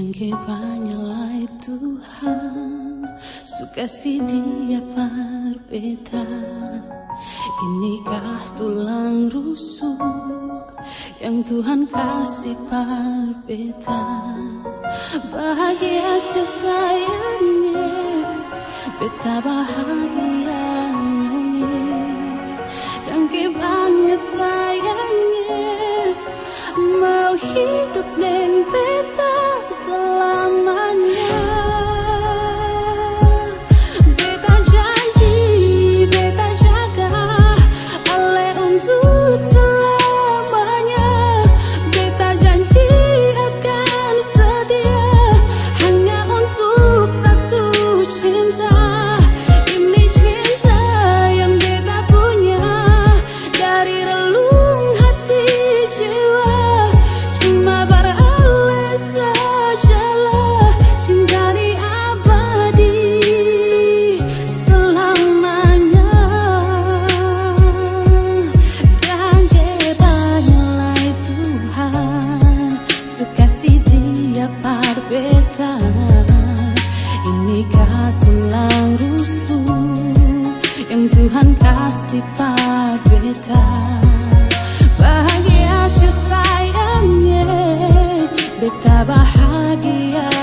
Jangke banyalai Tuhan Suka si dia berbeda. Inikah tulang rusuk Yang Tuhan kasih berbeda? Bahagia sayangnya Beta bahagia Dan kebangga sayangnya Mau hidup dengan beta Bahagia si sayangnya Beta bahagianya yeah.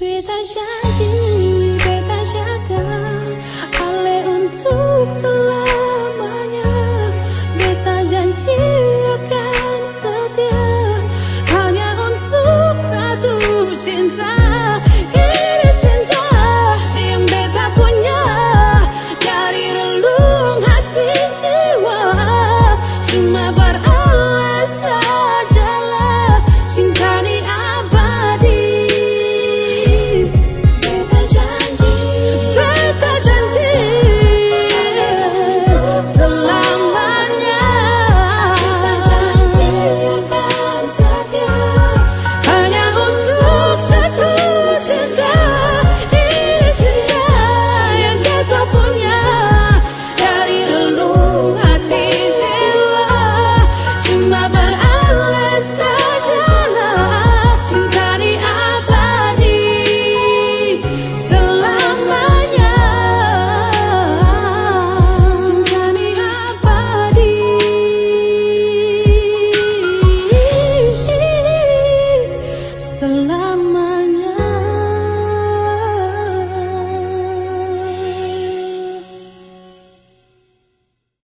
别太相信